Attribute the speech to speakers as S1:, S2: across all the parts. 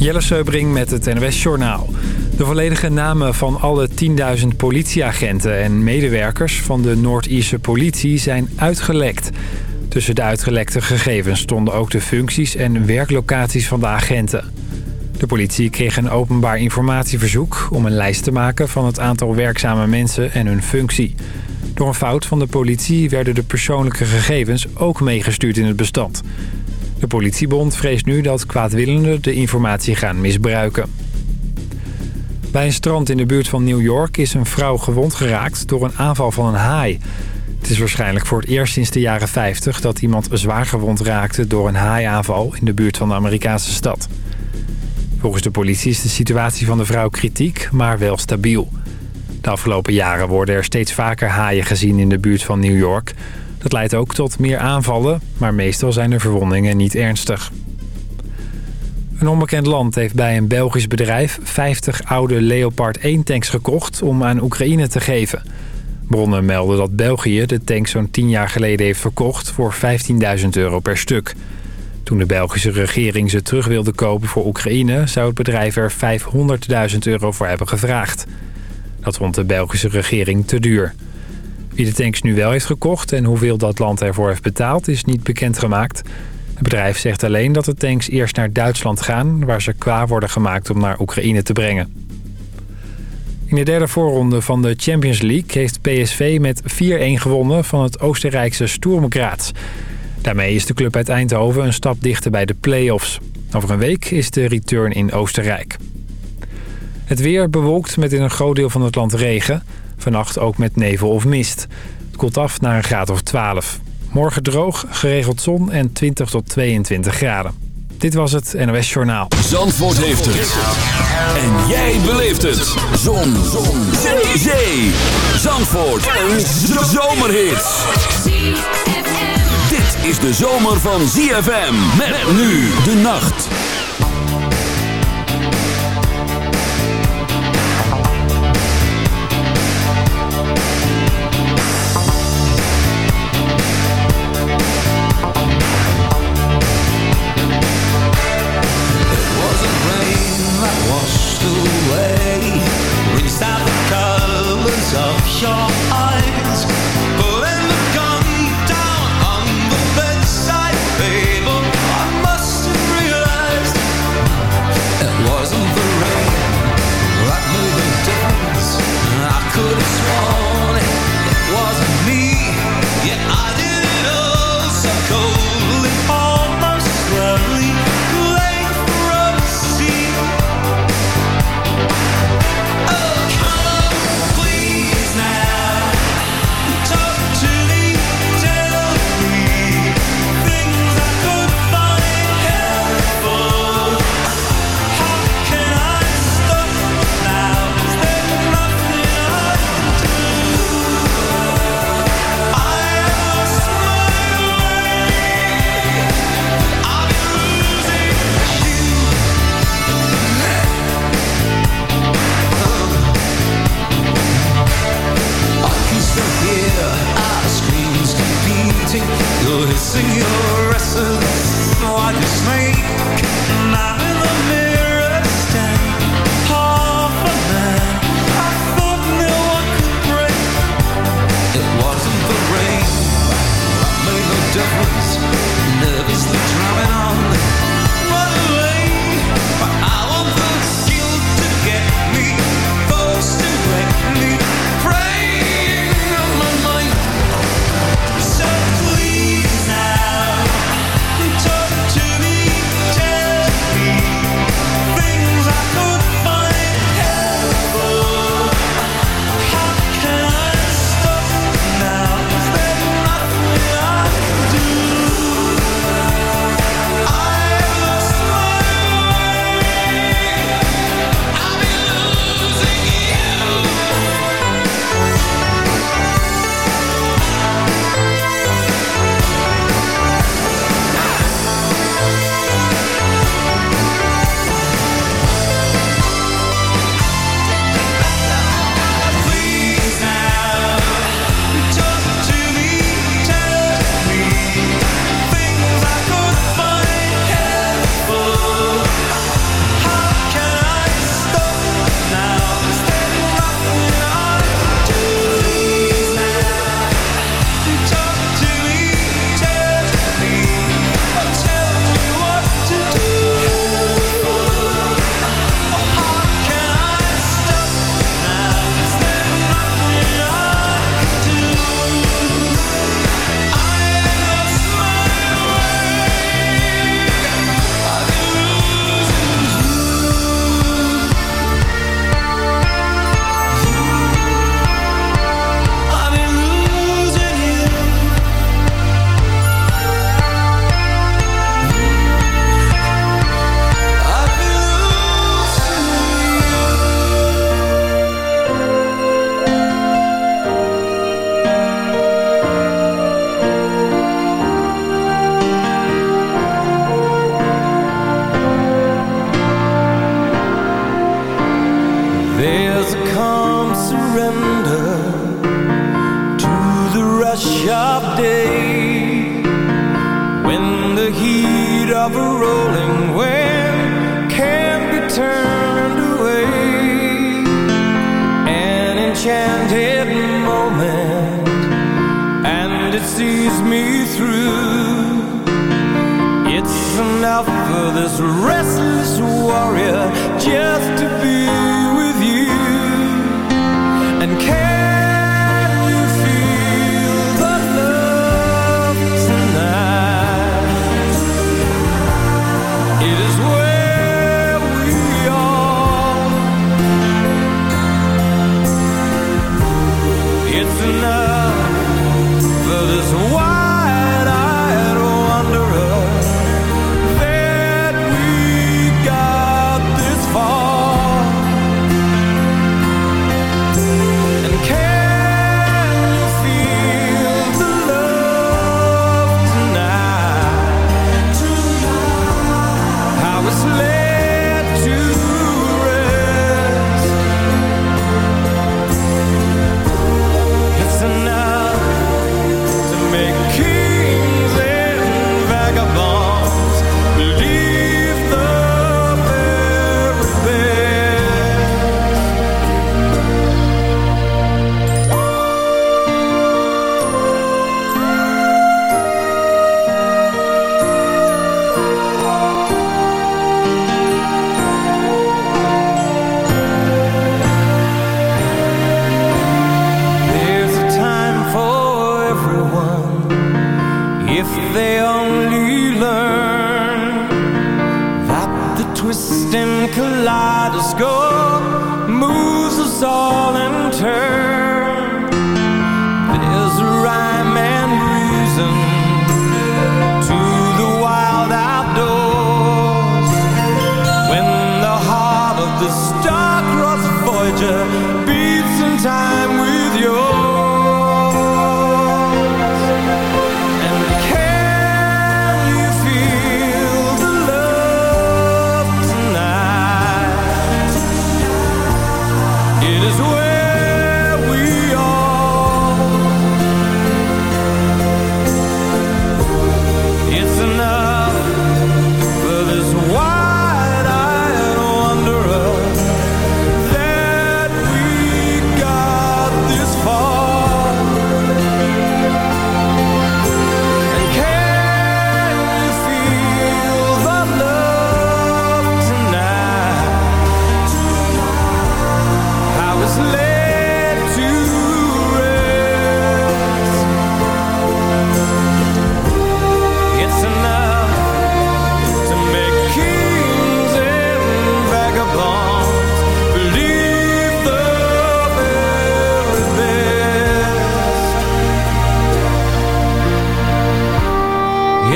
S1: Jelle Seubring met het NWS Journaal. De volledige namen van alle 10.000 politieagenten en medewerkers van de Noord-Ierse politie zijn uitgelekt. Tussen de uitgelekte gegevens stonden ook de functies en werklocaties van de agenten. De politie kreeg een openbaar informatieverzoek om een lijst te maken van het aantal werkzame mensen en hun functie. Door een fout van de politie werden de persoonlijke gegevens ook meegestuurd in het bestand. De politiebond vreest nu dat kwaadwillenden de informatie gaan misbruiken. Bij een strand in de buurt van New York is een vrouw gewond geraakt door een aanval van een haai. Het is waarschijnlijk voor het eerst sinds de jaren 50 dat iemand zwaar gewond raakte door een haaiaanval in de buurt van de Amerikaanse stad. Volgens de politie is de situatie van de vrouw kritiek, maar wel stabiel. De afgelopen jaren worden er steeds vaker haaien gezien in de buurt van New York. Dat leidt ook tot meer aanvallen, maar meestal zijn de verwondingen niet ernstig. Een onbekend land heeft bij een Belgisch bedrijf 50 oude Leopard 1-tanks gekocht om aan Oekraïne te geven. Bronnen melden dat België de tank zo'n 10 jaar geleden heeft verkocht voor 15.000 euro per stuk. Toen de Belgische regering ze terug wilde kopen voor Oekraïne... zou het bedrijf er 500.000 euro voor hebben gevraagd. Dat vond de Belgische regering te duur. Wie de tanks nu wel heeft gekocht en hoeveel dat land ervoor heeft betaald... is niet bekendgemaakt. Het bedrijf zegt alleen dat de tanks eerst naar Duitsland gaan... waar ze klaar worden gemaakt om naar Oekraïne te brengen. In de derde voorronde van de Champions League heeft PSV met 4-1 gewonnen van het Oostenrijkse Sturm Graz. Daarmee is de club uit Eindhoven een stap dichter bij de play-offs. Over een week is de return in Oostenrijk. Het weer bewolkt met in een groot deel van het land regen. Vannacht ook met nevel of mist. Het koelt af naar een graad of 12. Morgen droog, geregeld zon en 20 tot 22 graden. Dit was het NOS Journaal.
S2: Zandvoort heeft het. En jij beleeft het. Zon. zon. Zee. Zee. Zandvoort. Een zomerhit. Dit is de zomer van ZFM. Met nu de nacht.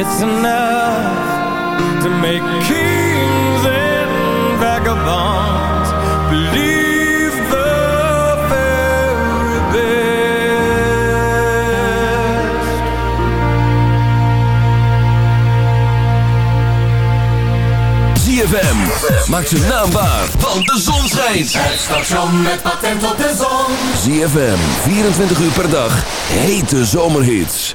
S3: It's enough to make kings and vagabonds believe the very best.
S4: ZFM maakt zijn naam waar, want de zon schijnt.
S5: Het station met patent op de zon.
S4: ZFM, 24 uur per dag, hete zomerhits.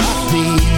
S6: off me.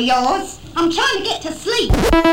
S7: yours. I'm trying to get to sleep.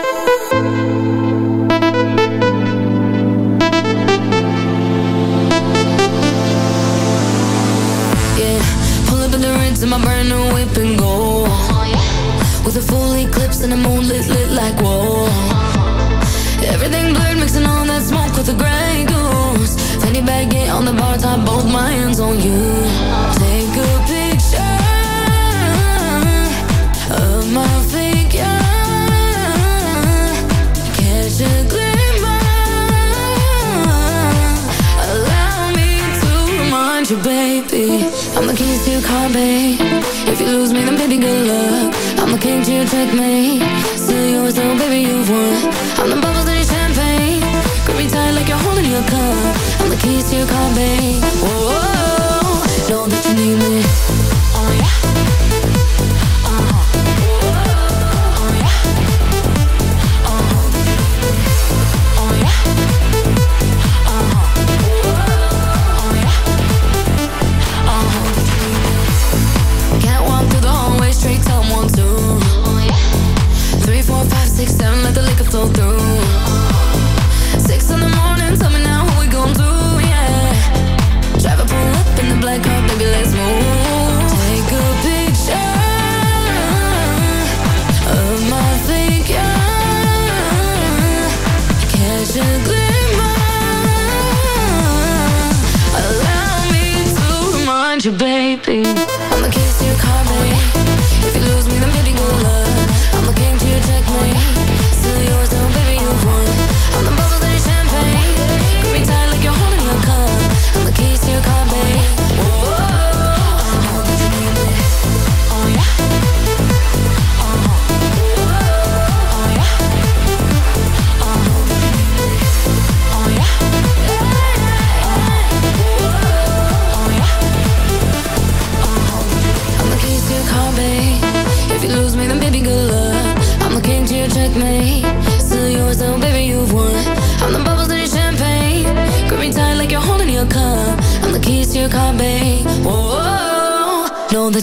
S7: you, baby.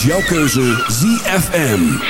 S2: Is jouw keuze ZFM.